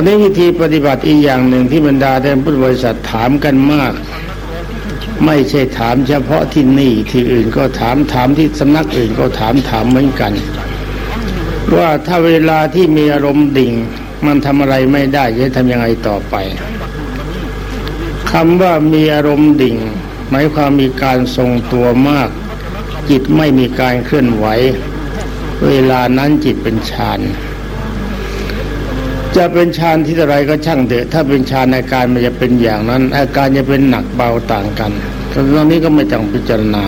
อนนี้วิธีปฏิบัติอีกอย่างหนึ่งที่บรรดาท่านพุทธบริษัทถามกันมาก ไม่ใช่ถามเฉพาะที่นี่ที่อื่นก็ถามถามที่สำนักอื่นก็ถามถามเหมือนกัน ว่าถ้าเวลาที่มีอารมณ์ดิ่ง มันทำอะไรไม่ได้จะทำยังไงต่อไปคำว่ามีอารมณ์ดิ่ง หมายความมีการทรงตัวมาก จิตไม่มีการเคลื่อนไหว เวลานั้นจิตเป็นฌาน จะเป็นฌานที่อะไรก็ช่างเถอะถ้าเป็นฌานอาการมันจะเป็นอย่างนั้น อาการจะเป็นหนักเบาต่างกันตรงนี้ก็ไม่ต้องพิจารณา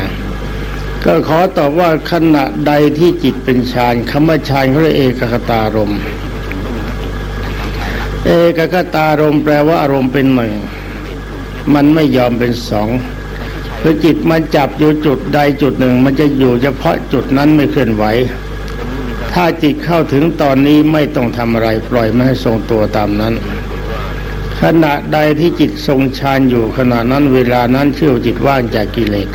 ก็ขอตอบว่าขณะใดที่จิตเป็นฌานคำว่าฌานเขาเรียกเอกคตารมเอกคตารมแปลว่าอารมณ์เป็นหนึ่งมันไม่ยอมเป็นสองพอจิตมันจับอยู่จุดใดจุดหนึ่ง มันจะอยู่เฉพาะจุดนั้นไม่เคลื่อนไหว ถ้าจิตเข้าถึงตอนนี้ไม่ต้องทำอะไรปล่อยไม่ให้ทรงตัวตามนั้น ขณะใดที่จิตทรงฌานอยู่ขณะนั้นเวลานั้นเชื่อจิตว่างจากกิเลส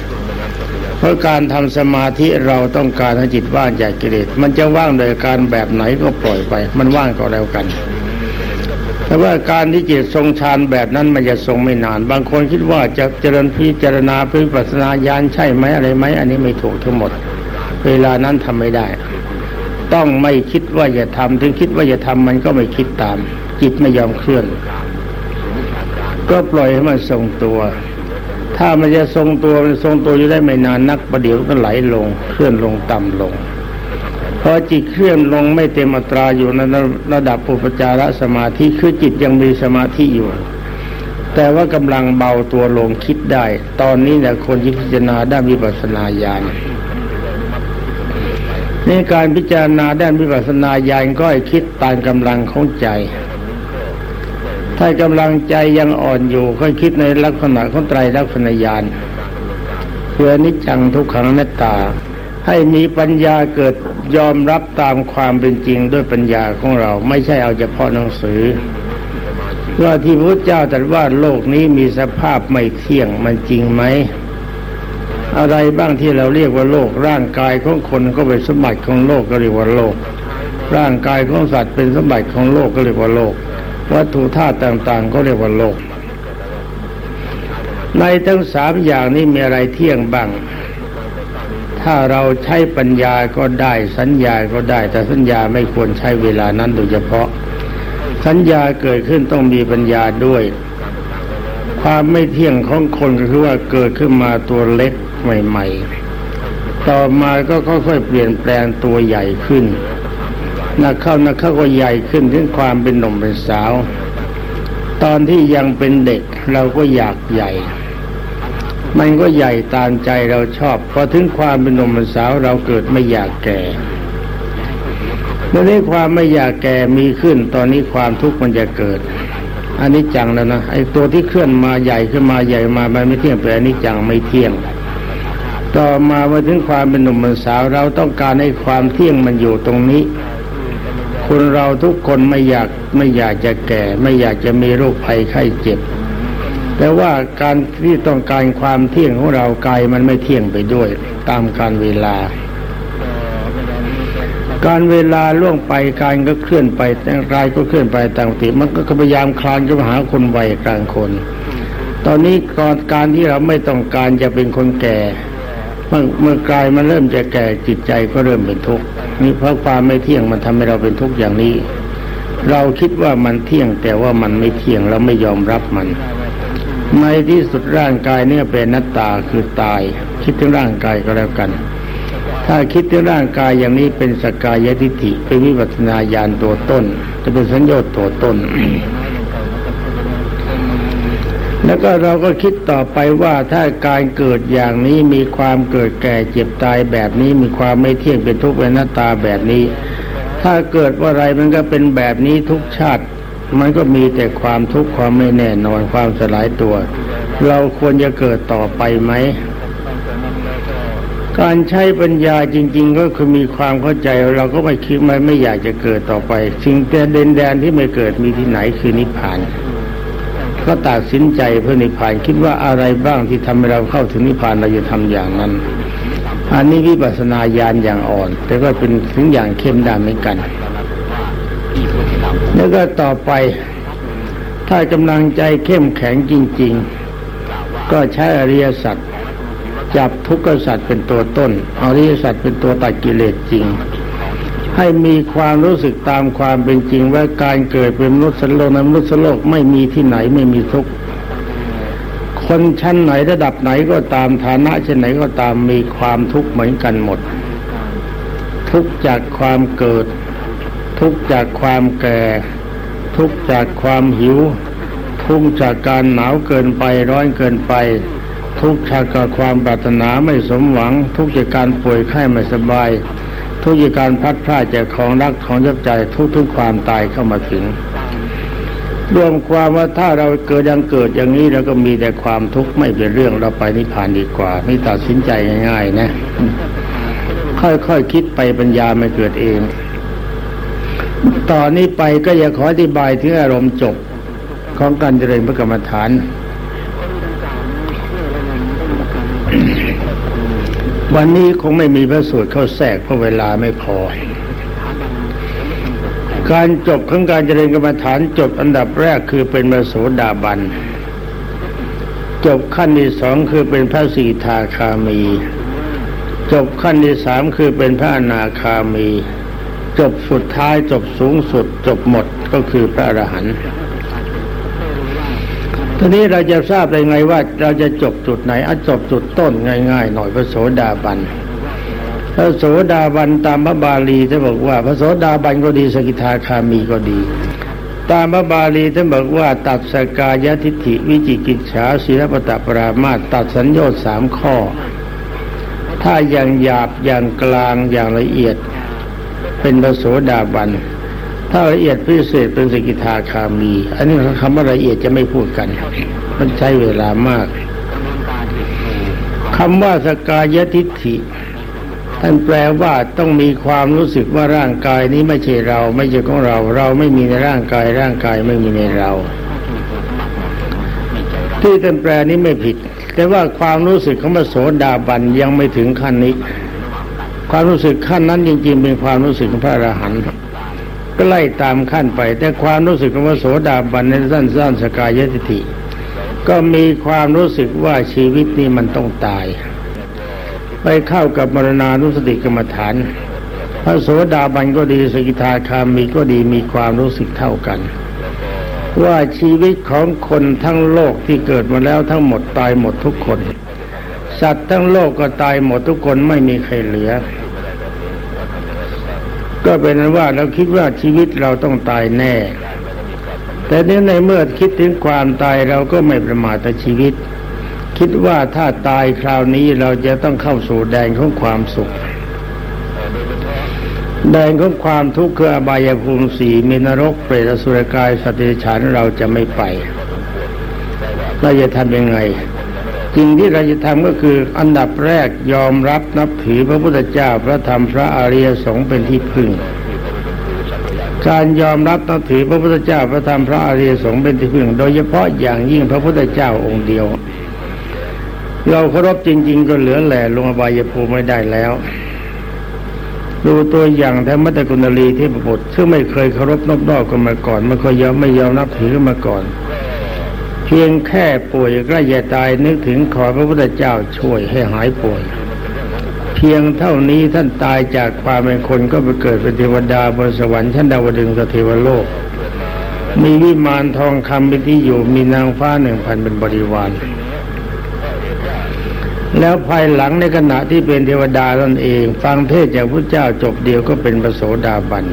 เพราะการทำสมาธิเราต้องการให้จิตว่างจากกิเลสมันจะว่างโดยการแบบไหนก็ปล่อยไป มันว่างก็แล้วกันแต่ว่าการที่จิตทรงฌานแบบนั้นมันจะทรงไม่นาน บางคนคิดว่าจะเจริญพิจารณาพิปัสนาญาณใช่ไหมอะไรไหมอันนี้ไม่ถูกทั้งหมด เวลานั้นทำไม่ได้ ต้องไม่คิดว่าจะทำถึงคิดว่าจะทำมันก็ไม่คิดตาม จิตไม่ยอมเคลื่อน ก็ปล่อยให้มันทรงตัว ถ้ามันจะทรงตัวมันทรงตัวอยู่ได้ไม่นานนักประเดี๋ยวก็ไหลลง เคลื่อนลงต่ำลงพอจิตเคลื่อนลงไม่เต็มอัตราอยู่ในระดับอุปจารสมาธิคือจิตยังมีสมาธิอยู่ แต่ว่ากำลังเบาตัวลงคิดได้ ตอนนี้เนี่ยคนที่พิจารณาได้านวิปัสนาญาณ นี่การพิจารณาด้านวิปัสสนาญาณก็ให้คิดตามกำลังของใจ ถ้ากำลังใจยังอ่อนอยู่ก็คิดในลักษณะของไตรลักษณญาณเพื่อนิจจังทุกขังนัตตา ให้มีปัญญาเกิดยอมรับตามความเป็นจริงด้วยปัญญาของเราไม่ใช่เอาเฉพาะหนังสือว่าที่พระเจ้าตรัสว่าโลกนี้มีสภาพไม่เที่ยงมันจริงไหม อะไรบ้างที่เราเรียกว่าโลก ร่างกายของคนก็เป็นสมบัติของโลกก็เรียกว่าโลก ร่างกายของสัตว์เป็นสมบัติของโลกก็เรียกว่าโลก วัตถุธาตุต่างๆ ก็เรียกว่าโลก ในทั้งสามอย่างนี้มีอะไรเที่ยงบ้าง ถ้าเราใช้ปัญญาก็ได้สัญญาก็ได้ แต่สัญญาไม่ควรใช้เวลานั้นโดยเฉพาะ สัญญาเกิดขึ้นต้องมีปัญญาด้วย ความไม่เที่ยงของคนก็คือว่าเกิดขึ้นมาตัวเล็กใหม่ ๆ ต่อมาก็ค่อยๆเปลี่ยนแปลงตัวใหญ่ขึ้นนักเข้านักเข้าก็ใหญ่ขึ้นถึงความเป็นหนุ่มเป็นสาว ตอนที่ยังเป็นเด็กเราก็อยากใหญ่ มันก็ใหญ่ตามใจเราชอบพอถึงความเป็นหนุ่มเป็นสาวเราเกิดไม่อยากแก่เมื่อนี้ความไม่อยากแก่มีขึ้น ตอนนี้ความทุกข์มันจะเกิด อันนี้จังแล้วนะไอ้ตัวที่เคลื่อนมาใหญ่ขึ้นมาใหญ่มามันไม่เที่ยงแต่อันนี้จังไม่เที่ยง ต่อมามาถึงความเป็นหนุ่มเป็นสาวเราต้องการให้ความเที่ยงมันอยู่ตรงนี้ คนเราทุกคนไม่อยากไม่อยากจะแก่ ไม่อยากจะมีโรคภัยไข้เจ็บ แต่ว่าการที่ต้องการความเที่ยงของเรากายมันไม่เที่ยงไปด้วย ตามการเวลา การเวลาล่วงไปการก็เคลื่อนไปแต่กายก็เคลื่อนไปต่างติมันก็พยายามคลานก็หาคนวัยกลางคน ตอนนี้ก่อนการที่เราไม่ต้องการจะเป็นคนแก่เมื่อเมื่อกายมันเริ่มจะแก่จิตใจก็เริ่มเป็นทุกข์นี่เพราะความไม่เที่ยงมันทำให้เราเป็นทุกข์อย่างนี้ เราคิดว่ามันเที่ยงแต่ว่ามันไม่เที่ยงเราไม่ยอมรับมันในที่สุดร่างกายเนี่ยเป็นนัตตาคือตาย คิดถึงร่างกายก็แล้วกัน ถ้าคิดถึงร่างกายอย่างนี้เป็นสกายทิฏฐิเป็นวิปัสนาญาณตัวต้น จะเป็นสัญญาตัวต้น แล้วก็เราก็คิดต่อไปว่าถ้าการเกิดอย่างนี้มีความเกิดแก่เจ็บตายแบบนี้มีความไม่เที่ยงเป็นทุกข์เป็นหน้าตาแบบนี้ ถ้าเกิดว่าอะไรมันก็เป็นแบบนี้ทุกชาติ มันก็มีแต่ความทุกข์ความไม่แน่นอนความสลายตัว เราควรจะเกิดต่อไปไหม การใช้ปัญญาจริง ๆ ก็คือมีความเข้าใจเราก็ไม่คิดไม่ไม่อยากจะเกิดต่อไปสิ่งแต่เด่นแดนที่ไม่เกิดมีที่ไหนคือนิพพานก็ตัดสินใจเพื่อนิพพานคิดว่าอะไรบ้างที่ทำให้เราเข้าถึงนิพพานเราจะทำอย่างนั้น อันนี้วิปัสสนาญาณอย่างอ่อน แต่ก็เป็นถึงอย่างเข้มด้านเหมือนกัน แล้วก็ต่อไป ถ้ากำลังใจเข้มแข็งจริง ๆ ก็ใช้อริยสัจ จับทุกขสัจเป็นตัวต้นอริยสัจเป็นตัวตัดกิเลสจริง ให้มีความรู้สึกตามความเป็นจริงว่าการเกิดเป็นมนุษย์โลกในมนุษย์โลกไม่มีที่ไหนไม่มีทุกข์คนชั้นไหนระดับไหนก็ตามฐานะเช่นไหนก็ตามมีความทุกข์เหมือนกันหมด ทุกจากความเกิด ทุกจากความแก่ ทุกจากความหิว ทุกจากการหนาวเกินไปร้อนเกินไป ทุกจากความปรารถนาไม่สมหวัง ทุกจากการป่วยไข้ไม่สบาย ทุกจากการพัดพลาดจากของรักของยับใจทุกทุกความตายเข้ามาถึง รวมความว่าถ้าเราเกิดยังเกิดอย่างนี้แล้วก็มีแต่ความทุกข์ไม่เป็นเรื่องเราไปนิพพานดีกว่าไม่ตัดสินใจง่าย ๆ นะ ค่อยๆคคิดไปปัญญาไม่เกิดเอง ต่อนนี้ไปก็อยากขออธิบายถึงอารมณ์จบของการเจริญพระกรรมฐาน วันนี้คงไม่มีพระสูตรเข้าแทรกเพราะเวลาไม่พอ การจบของการเจริญกรรมฐานจบอันดับแรกคือเป็นมโสดาบัน จบขั้นที่สองคือเป็นพระสีทาคามี จบขั้นที่สามคือเป็นพระอนาคามี จบสุดท้ายจบสูงสุดจบหมดก็คือพระอรหันต์ ทีนี้เราจะทราบได้ไงว่า เราจะจบจุดไหนอาจบจุดต้นง่ายๆหน่อยพระโสดาบันพระโสดาบันตามพระบาลีท่านบอกว่าพระโสดาบันก็ดีสกิทาคามีก็ดี ตามพระบาลีท่านบอกว่า ตัดสกายทิฏฐิวิจิกิจฉาศีลปตปรามาตัดสัญญาสามข้อ ถ้าอย่างหยาบอย่างกลางอย่างละเอียด เป็นพระโสดาบัน ถ้าละเอียดพิเศษเป็นสกิทาคามี อันนี้คำว่าละเอียดจะไม่พูดกัน มันใช้เวลามากคำว่าสกายทิฏฐิท่านแปลว่าต้องมีความรู้สึกว่าร่างกายนี้ไม่ใช่เรา ไม่ใช่ของเรา เราไม่มีในร่างกาย ร่างกายไม่มีในเรา ที่ท่านแปลนี้ไม่ผิด แต่ว่าความรู้สึกของพระโสดาบันยังไม่ถึงขั้นนี้ ความรู้สึกขั้นนั้นจริงๆเป็นความรู้สึกของพระอรหันต์ ก็ไล่ตามขั้นไป แต่ความรู้สึกของพระโสดาบันในสั้นๆสกายติก็มีความรู้สึกว่าชีวิตนี้มันต้องตาย ไปเข้ากับมรณานุสติกรรมฐาน พระโสดาบันก็ดีสกิทาคามีก็ดีมีความรู้สึกเท่ากัน ว่าชีวิตของคนทั้งโลกที่เกิดมาแล้วทั้งหมดตายหมดทุกคน สัตว์ทั้งโลกก็ตายหมดทุกคนไม่มีใครเหลือ ก็เป็นนั้นว่าเราคิดว่าชีวิตเราต้องตายแน่ แต่นี้ในเมื่อคิดถึงความตายเราก็ไม่ประมาทต่อชีวิต คิดว่าถ้าตายคราวนี้เราจะต้องเข้าสู่แดนของความสุข แดนของความทุกข์คืออบายภูมิสีมีนรกเปรตสุรกายสติฉันเราจะไม่ไปเราจะทำยังไง สิ่งที่เราจะทำก็คืออันดับแรกยอมรับนับถือพระพุทธเจ้าพระธรรมพระอริยสงฆ์เป็นที่พึ่ง การยอมรับนับถือพระพุทธเจ้าพระธรรมพระอริยสงฆ์เป็นที่พึ่ง โดยเฉพาะอย่างยิ่งพระพุทธเจ้าองค์เดียว เราเคารพจริง ๆ ก็เหลือแหล่ลงอบายภูมิไม่ได้แล้ว ดูตัวอย่างแท้มัตตกุณลีที่ประุซึ่งไม่เคยเคารพนบนอกกันมาก่อนไม่เคยยอมไม่ยอมนับถือมาก่อน เพียงแค่ป่วยใกล้จะตายนึกถึงขอพระพุทธเจ้าช่วยให้หายป่วย เพียงเท่านี้ท่านตายจากความเป็นคนก็ไปเกิดเป็นเทวดาบนสวรรค์ชั้นดาวดึงสเทวโลก มีวิมานทองคำเป็นที่อยู่มีนางฟ้าหนึ่งพันเป็นบริวารแล้วภายหลังในขณะที่เป็นเทวดาตนเอง ฟังเทศจากพระเจ้าจบเดียวก็เป็นประโสดาบัน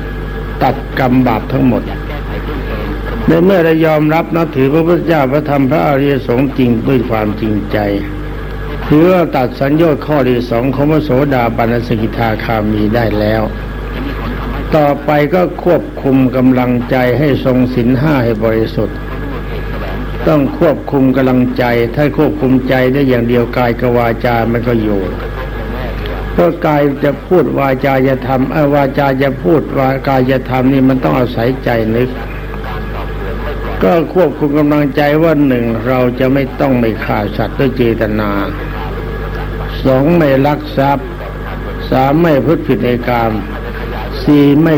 ตัดกรรมบาปทั้งหมด ในเมื่อเรายอมรับนับถือพระพุทธเจ้าพระธรรมพระอริยสงฆ์จริงด้วยความจริงใจถือว่าตัดสัญญาข้อที่สองของพระโสดาบันสกิทาคามีได้แล้ว ต่อไปก็ควบคุมกำลังใจให้ทรงศีลห้าให้บริสุทธิ์ ต้องควบคุมกำลังใจ ถ้าควบคุมใจได้อย่างเดียวกายกับวาจามันก็อยู่เพราะกายจะพูดวาจาจะทำเอาวาจาจะพูดวากายจะทำนี่มันต้องอาศัยใจนึก ก็ควบคุมกำลังใจว่าหนึ่งเราจะไม่ต้องไม่ฆ่าสัตว์ด้วยเจตนาสองไม่ลักทรัพย์สามไม่พูดผิดในกามสี่ไม่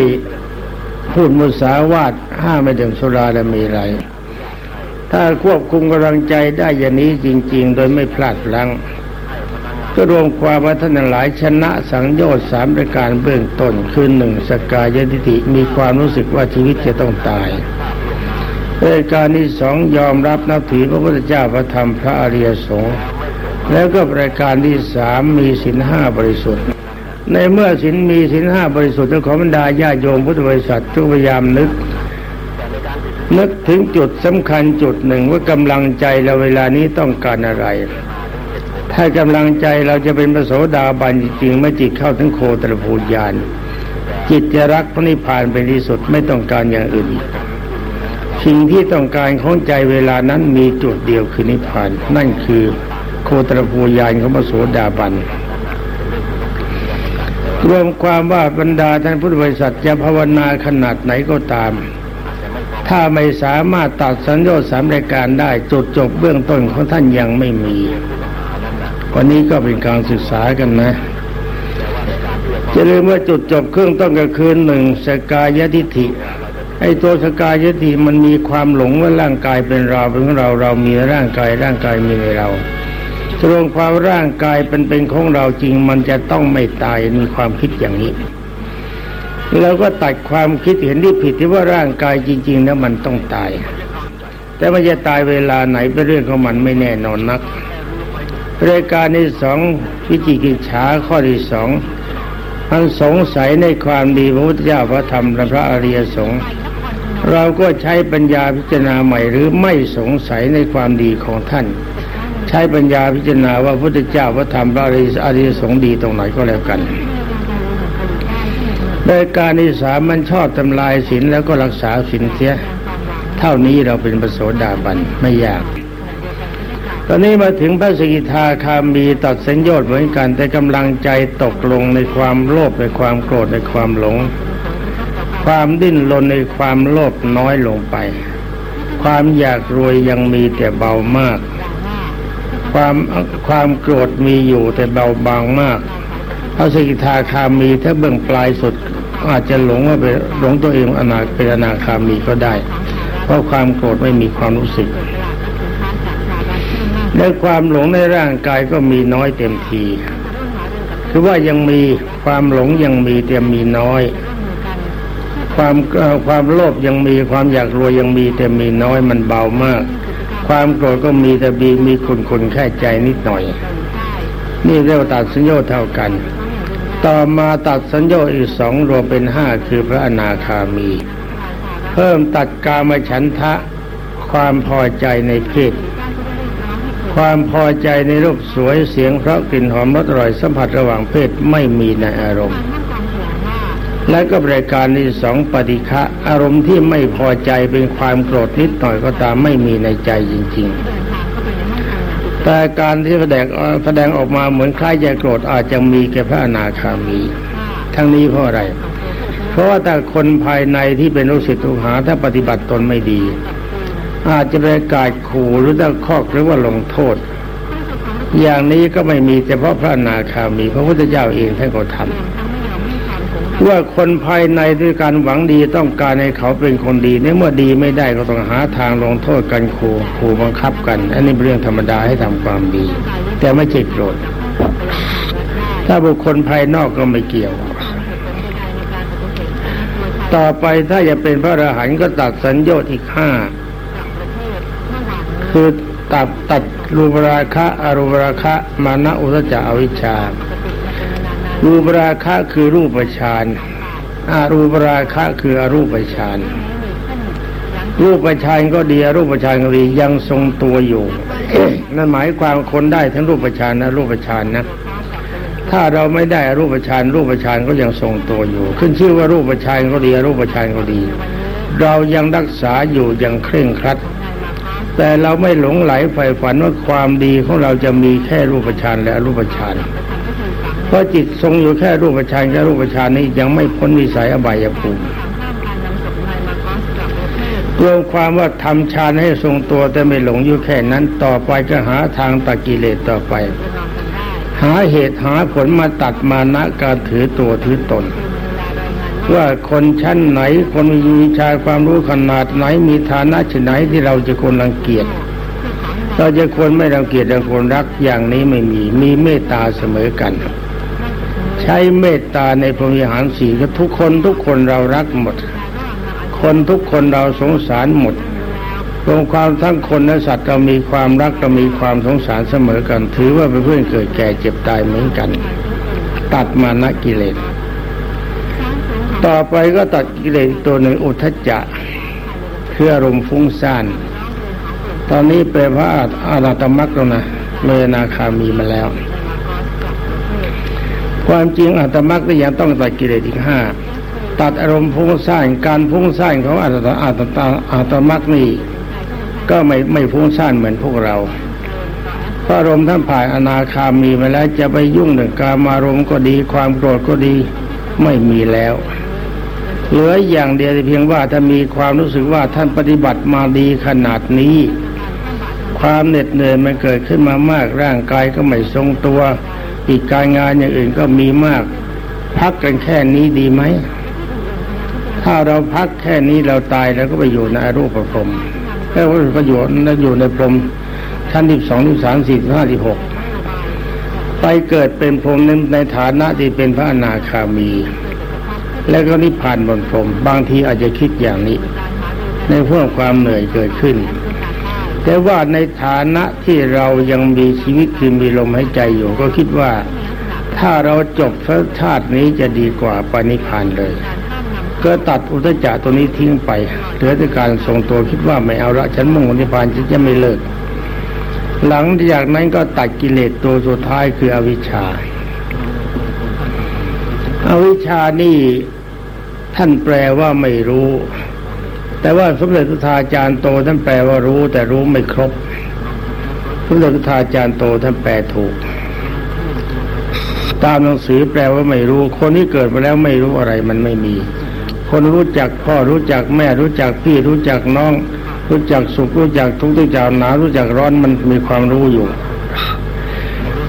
พูดมุสาวาทห้าไม่ดื่มสุราและมีไร ถ้าควบคุมกำลังใจได้อย่างนี้จริง ๆ โดยไม่พลาดพลั้งก็รวมความว่าท่านหลายชนะสังโยชน์สามประการเบื้องต้นคือหนึ่งสกายทิฏฐิมีความรู้สึกว่าชีวิตจะต้องตาย รายการที่สองยอมรับนับถือพระพุทธเจ้าพระธรรมพระอริยสงฆ์แล้วก็รายการที่สามมีสินห้าบริสุทธิ์ ในเมื่อสินมีสินห้าบริสุทธิ์ขอบรรดาญาโยมพุทธบริษัททุกพยายามนึก นึกถึงจุดสำคัญจุดหนึ่งว่ากำลังใจเราเวลานี้ต้องการอะไร ถ้ากำลังใจเราจะเป็นพระโสดาบันจริงๆไม่จิตเข้าถึงโคตรภูญาณจิตจะรักพระนิพพานเป็นที่สุดไม่ต้องการอย่างอื่น สิ่งที่ต้องการของใจเวลานั้นมีจุดเดียวคือนิพพาน นั่นคือโคตรภูญาณของพระโสดาบัน รวมความว่าบรรดาท่านพุทธบริษัทจะภาวนาขนาดไหนก็ตาม ถ้าไม่สามารถตัดสัญญาสามรายการได้จุดจบเบื้องต้นของท่านยังไม่มี วันนี้ก็เป็นการศึกษากันนะจะลืมว่าจุดจบเครื่องต้นก็คือหนึ่งสกายทิฏฐิ ไอ้ตัวสกายทิฏฐิมันมีความหลงว่าร่างกายเป็นเราเป็นของเราเรามีร่างกายร่างกายมีในเรารวมความร่างกายเป็นเป็นของเราจริง มันจะต้องไม่ตายมีความคิดอย่างนี้แล้วก็ตัดความคิดเห็นที่ผิดที่ว่าร่างกายจริงๆแล้วมันต้องตาย แต่มันจะตายเวลาไหนเป็นเรื่องของมันไม่แน่นอนนักรายการที่สองวิจิกิจฉาข้อที่สองมันสงสัยในความดีพระพุทธเจ้าพระธรรมและพระอริยสงฆ์ เราก็ใช้ปัญญาพิจารณาใหม่หรือไม่สงสัยในความดีของท่าน ใช้ปัญญาพิจารณาว่าพระพุทธเจ้าพระธรรมพระอริยสงฆ์ดีตรงไหนก็แล้วกันโดยการที่สามมันชอบทำลายศีลแล้วก็รักษาศีลเสีย เท่านี้เราเป็นประโสดาบันไม่ยาก ตอนนี้มาถึงพระสกิทาคามีตัดสัญญาเหมือนกันแต่กำลังใจตกลงในความโลภในความโกรธในความหลง ความดิ้นรนในความโลภน้อยลงไป ความอยากรวยยังมีแต่เบามาก ความความโกรธมีอยู่แต่เบาบางมากพระสกิทาคามีถ้าเบื้องปลายสุดอาจจะหลงว่าเป็นหลงตัวเองอนาเป็นอนาคามีก็ได้ เพราะความโกรธไม่มีความรู้สึกและความหลงในร่างกายก็มีน้อยเต็มที คือว่ายังมีความหลงยังมีแต่มีน้อย ความความโลภยังมีความอยากรวยยังมีแต่มีน้อยมันเบามาก ความโกรธก็มีแต่บีมีคุณคุณแค่ใจนิดหน่อย นี่เรียกว่าตัดสัญญาเท่ากัน ต่อมาตัดสัญญาอีกสองรวมเป็นห้าคือพระอนาคามี เพิ่มตัดกามฉันทะ ความพอใจในเพศความพอใจในรูปสวยเสียงเพราะกลิ่นหอมรสอร่อยสัมผัสระหว่างเพศไม่มีในอารมณ์ และก็บริการที่สองปฏิฆะอารมณ์ที่ไม่พอใจเป็นความโกรธนิดหน่อยก็ตามไม่มีในใจจริง ๆ แต่การที่แสดงแสดงออกมาเหมือนคล้ายจะโกรธอาจจะมีแก่พระอนาคามี ทั้งนี้เพราะอะไร เพราะว่าแต่คนภายในที่เป็นลูกศิษย์ลูกหาถ้าปฏิบัติตนไม่ดี อาจจะประกาศขู่หรือตะคอกหรือว่าลงโทษ อย่างนี้ก็ไม่มีเฉพาะพระอนาคามีพระพุทธเจ้าเองท่านก็ทำ ว่าคนภายในด้วยการหวังดีต้องการให้เขาเป็นคนดีในเมื่อดีไม่ได้ก็ต้องหาทางลงโทษกันขู่ขู่บังคับกัน อันนี้เป็นเรื่องธรรมดาให้ทำความดี แต่ไม่ใช่โกรธถ้าบุคคลภายนอกก็ไม่เกี่ยว ต่อไปถ้าจะเป็นพระอรหันต์ก็ตัดสัญญาอีกห้าคือตัดตัดรูปราคะอรูปราคะ มานะอุตจาอวิชชา รูปราคะคือรูปฌานอารูปราคะคืออรูปฌานรูปฌานก็ดีอรูปฌานก็ดียังทรงตัวอยู่นั่นหมายความคนได้ทั้งรูปฌานนะรูปฌานนะ ถ้าเราไม่ได้รูปฌานรูปฌานก็ยังทรงตัวอยู่ ขึ้นชื่อว่ารูปฌานก็ดีรูปฌานก็ดี เรายังรักษาอยู่ยังเคร่งครัด แต่เราไม่หลงไหลใฝ่ฝันว่าความดีของเราจะมีแค่รูปฌานและรูปฌานเราะจิตทรงอยู่แค่รูปฌานแค่รูปฌานนี้ยังไม่พ้นวิสัยอบายภูมิรวมความว่าทำฌานให้ทรงตัวแต่ไม่หลงอยู่แค่นั้นต่อไปก็หาทางตัดกิเลสต่อไป หาเหตุหาผลมาตัดมานะการถือตัวถือตน ว่าคนชั้นไหนคนมีวิชาความรู้ขนาดไหนมีฐานะชนไหนที่เราจะควรรังเกียจเราจะควรไม่รังเกียจเราควรรักอย่างนี้ไม่มีมีเมตตาเสมอกัน ใช้เมตตาในพรหมิหารสีก็ทุกคนทุกคนเรารักหมด คนทุกคนเราสงสารหมดรวมความทั้งคนและสัตว์เรามีความรักเรามีความสงสารเสมอกัน ถือว่าเป็นเพื่อนเกิดแก่เจ็บตายเหมือนกัน ตัดมานะกิเลส ต่อไปก็ตัดกิเลสตัวหนึ่งอุทจจะคืออรมฟุ้งซ่าน ตอนนี้เป็นพระอาราตมักแล้วนะเลยนาคามีมาแล้ว ความจริงอาตมักก็ยังต้องตัดกิเลสอีกห้าตัดอารมณ์ฟุ้งซ่านการฟุ้งซ่านของอาตอาตตาอาตมักนี่ก็ไม่ไม่ฟุ้งซ่านเหมือนพวกเราพระอารมณ์ท่านผ่านอนาคามีมาแล้วจะไปยุ่งเรื่องการมารมณ์ก็ดี ความโกรธก็ดีไม่มีแล้ว เหลืออย่างเดียวเพียงว่าถ้ามีความรู้สึกว่าท่านปฏิบัติมาดีขนาดนี้ ความเหน็ดเหนื่อยมันเกิดขึ้นมามากร่างกายก็ไม่ทรงตัว อีกการงานอย่างอื่นก็มีมาก พักกันแค่นี้ดีไหม ถ้าเราพักแค่นี้เราตายแล้วก็ไปอยู่ในอรูปภพแล้วก็อยู่นอยู่ในพรมชั้นที่สองที่สามสี่ห้าที่หกไปเกิดเป็นพรมในฐานะที่เป็นพระอนาคามี แล้วก็นิพพานบนพรม บางทีอาจจะคิดอย่างนี้ ในพวกความเหนื่อยเกิดขึ้น แต่ว่าในฐานะที่เรายังมีชีวิตคือมีลมหายใจอยู่ ก็คิดว่าถ้าเราจบพระชาตินี้จะดีกว่าปณิพานเลย ก็ตัดอุตจักตัวนี้ทิ้งไปเหลือแต่การทรงตัวคิดว่าไม่เอาละฉันมุ่งนิพพานฉันจะไม่เลิก หลังจากนั้นก็ตัดกิเลสตัวสุดท้ายคืออวิชชาอาวิชชานี่ท่านแปลว่าไม่รู้ แต่ว่าสมเด็จพระธาจารย์โตท่านแปลว่ารู้ แต่รู้ไม่ครบ สมเด็จพระธาจารย์โตท่านแปลถูก ตามหนังสือแปลว่าไม่รู้ คนที่เกิดมาแล้วไม่รู้อะไรมันไม่มี คนรู้จักพ่อรู้จักแม่รู้จักพี่รู้จักน้อง รู้จักสุขรู้จักทุกข์รู้จักหนาวรู้จักร้อนมันมีความรู้อยู่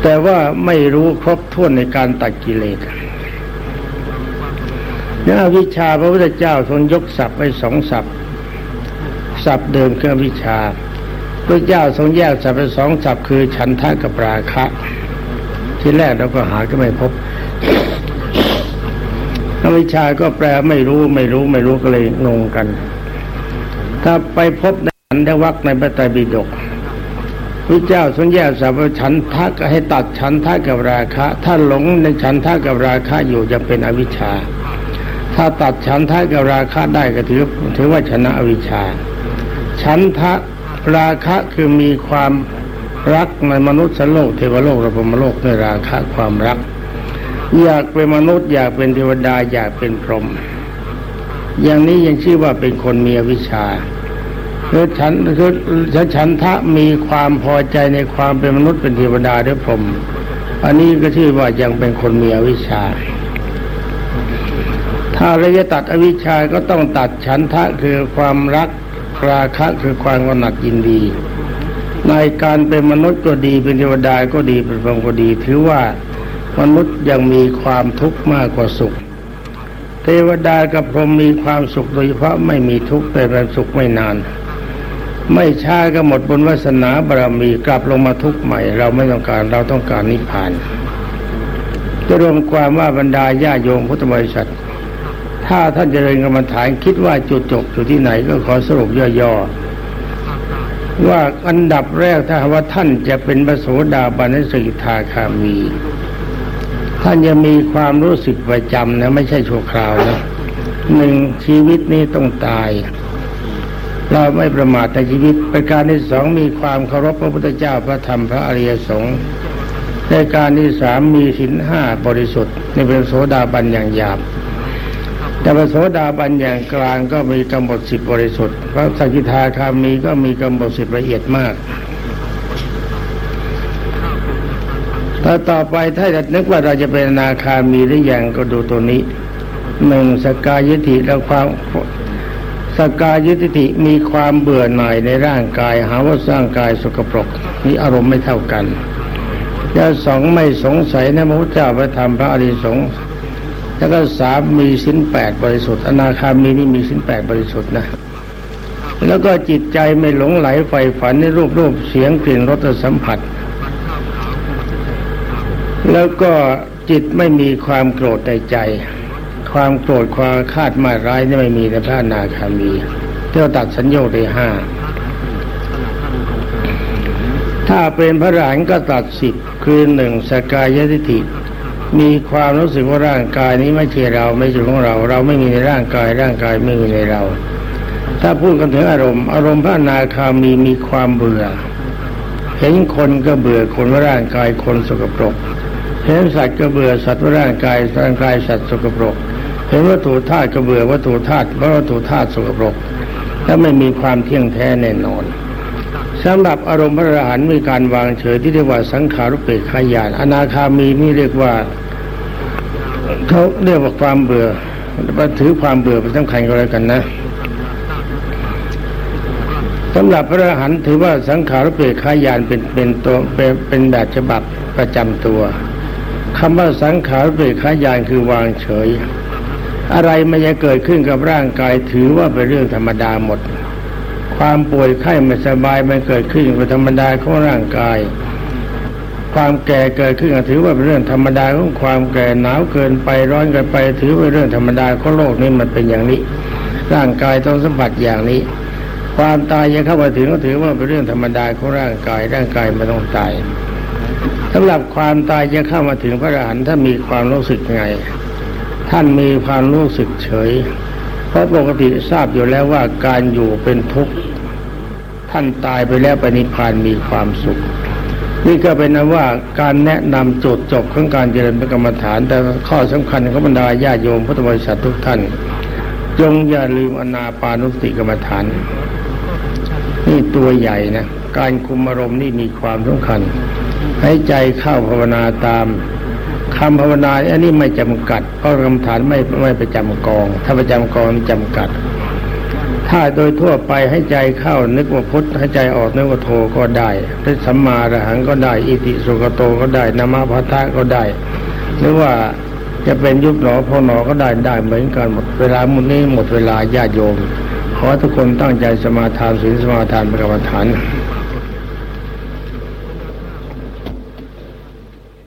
แต่ว่าไม่รู้ครบถ้วนในการตัดกิเลสนื้อวิชาพระพุทธเจ้าทรงยกศัพท์ไว้สองศัพท์ ศัพท์เดิมคือวิชาพระเจ้าทรงแยกศัพท์เป็นสองศัพท์คือฉันทะกับราคะ ที่แรกเราก็หาก็ไม่พบอวิชาก็แปลไม่รู้ไม่รู้ไม่รู้ก็เลยงงกัน ถ้าไปพบในฉันทวักในพระไตรปิฎกพระเจ้าทรงแยกศัพท์ฉันทะให้ตัดฉันทะกับราคะ ถ้าหลงในฉันทะกับราคะอยู่จะเป็นอวิชชา ถ้าตัดฉันทะกับราคะได้ก็ถือถือว่าชนะอวิชชา ฉันทะราคะคือมีความรักในมนุษย์สโลกเทวโลกระพมโลกในราคะความรัก อยากเป็นมนุษย์อยากเป็นเทวดาอยากเป็นพรหมอย่างนี้ยังชื่อว่าเป็นคนมีอวิชชาคือฉันคือฉันทะมีความพอใจในความเป็นมนุษย์เป็นเทวดาด้วยพรหมอันนี้ก็ชื่อว่ายังเป็นคนมีอวิชชา ถ้าเราจะตัดอวิชชาก็ต้องตัดฉันทะคือความรัก ราคะคือความกำหนัดยินดี ในการเป็นมนุษย์ก็ดีเป็นเทวดาก็ดีเป็นพรหมก็ดีถือว่ามนุษย์ยังมีความทุกข์มากกว่าสุข เทวดากับพรหมมีความสุขโดยเฉพาะไม่มีทุกข์แต่เป็นสุขไม่นาน ไม่ช้าก็หมดบุญวาสนาบารมีกลับลงมาทุกข์ใหม่ เราไม่ต้องการเราต้องการนิพพานจะรวมความว่าบรรดาญาโยมพุทธบริษัท ถ้าท่านเจริญกรรมฐานคิดว่าจุดจบอยู่ที่ไหนก็ขอสรุปย่อๆว่าอันดับแรกถ้าว่าท่านจะเป็นพระโสดาบันสกิทาคามี ท่านจะมีความรู้สึกประจำนะไม่ใช่ชั่วคราวนะหนึ่งชีวิตนี้ต้องตาย เราไม่ประมาทในชีวิตประการที่สองมีความเคารพพระพุทธเจ้าพระธรรมพระอริยสงฆ์ในการที่สามมีศีลห้าบริสุทธิ์ในเป็นโสดาบันอย่างหยาบ แต่พระโสดาบันอย่างกลางก็มีกำหนดสิบบริสุทธิ์พระสกิทาคามีก็มีกำหนดสิบละเอียดมากถ้าต่อไปถ้าจะนึกว่าเราจะเป็นนาคามีหรือยังก็ดูตัวนี้หนึ่งสกายยิธิแล้วความสกายยิธิมีความเบื่อหน่ายในร่างกาย หาว่าสร้างกายสกปรกนี่อารมณ์ไม่เท่ากันแล้วสองไม่สงสัยในพระพุทธเจ้าพระธรรมพระอริสงฆ์ แล้วก็สามมีสินแปดบริสุทธิ์อนาคามีนี่มีสินแปดบริสุทธิ์นะแล้วก็จิตใจไม่หลงไหลใฝ่ฝันในรูปรูปเสียงกลิ่นรสสัมผัส แล้วก็จิตไม่มีความโกรธในใจ ความโกรธความคาดมาร้ายนี่ไม่มีในพระอนาคามีเที่ยวตัดสัญญาได้ห้าถ้าเป็นพระอรหันก็ตัดสิบคือหนึ่งสกายทิฏฐิ มีความรู้สึกว่าร่างกายนี้ไม่ใช่เราไม่ใช่ของเรา เราไม่มีในร่างกายร่างกายไม่มีในเรา ถ้าพูดกันถึงอารมณ์ อารมณ์พระนาคามีมีความเบื่อ เห็นคนก็เบื่อคนว่าร่างกายคนสกปรก เห็นสัตว์ก็เบื่อสัตว์ว่าร่างกายร่างกายสัตว์สกปรก เห็นวัตถุธาตุก็เบื่อวัตถุธาตุเพราะวัตถุธาตุสกปรกและไม่มีความเที่ยงแท้แน่นอน สำหรับอารมณ์พระอรหันต์มีการวางเฉยที่เรียกว่าสังขารุเปกขายานอนาคามีนี่เรียกว่าเขาเรียกว่าความเบื่อถือความเบื่อเป็นสำคัญก็แล้วกันนะสำหรับพระอรหันต์ถือว่าสังขารุปเปกขายานเป็นเป็นตัวเป็นเป็นแบบฉบับประจำตัวคำว่าสังขารเปกขายานคือวางเฉย อะไรมันจะเกิดขึ้นกับร่างกายถือว่าเป็นเรื่องธรรมดาหมด ความป่วยไข้ไม่สบายมันเกิดขึ้นเป็นธรรมดาของร่างกาย ความแก่เกิดขึ้นถือว่าเป็นเรื่องธรรมดาของความแก่หนาวเกินไปร้อนเกินไป ถือว่าเป็นเรื่องธรรมดาของโลกนี้มันเป็นอย่างนี้ ร่างกายต้องสัมผัสอย่างนี้ ความตายจะเข้ามาถึงก็ถือว่าเป็นเรื่องธรรมดาของร่างกาย ร่างกายมันต้องตายสำหรับความตายจะเข้ามาถึงพระอรหันต์ถ้ามีความรู้สึกไง ท่านมีความรู้สึกเฉย ราะปกติทราบอยู่แล้วว่าการอยู่เป็นทุกข์ท่านตายไปแล้วไปนิพพานมีความสุข นี่ก็เป็นนว่าการแนะนำจุดจบของการเจริญพระกรรมฐาน แต่ข้อสำคัญของบรรดาญาโยมพุทธบริษัททุกท่าน จงอย่าลืมอนาปานุสติกรรมฐาน นี่ตัวใหญ่นะ การคุมอารมณ์นี่มีความสำคัญ ให้ใจเข้าภาวนาตาม คำภาวนาอันนี้ไม่จำกัดเพราะกรรมฐานไม่ไม่ประจำกอง ถ้าประจำกองจำกัด ถ้าโดยทั่วไปให้ใจเข้านึกว่าพุทธให้ใจออกนึกว่าโทก็ได้พระสัมมาอรหังก็ได้ อิติสุกโตก็ได้นามาพัทธะก็ได้ หรือว่าจะเป็นยุบหนอพอหนอก็ได้ได้เหมือนกันหมดเวลามุนนี้หมดเวลาญาติโยมขอทุกคนตั้งใจสมาทานศีลสมาทานประกรรมฐาน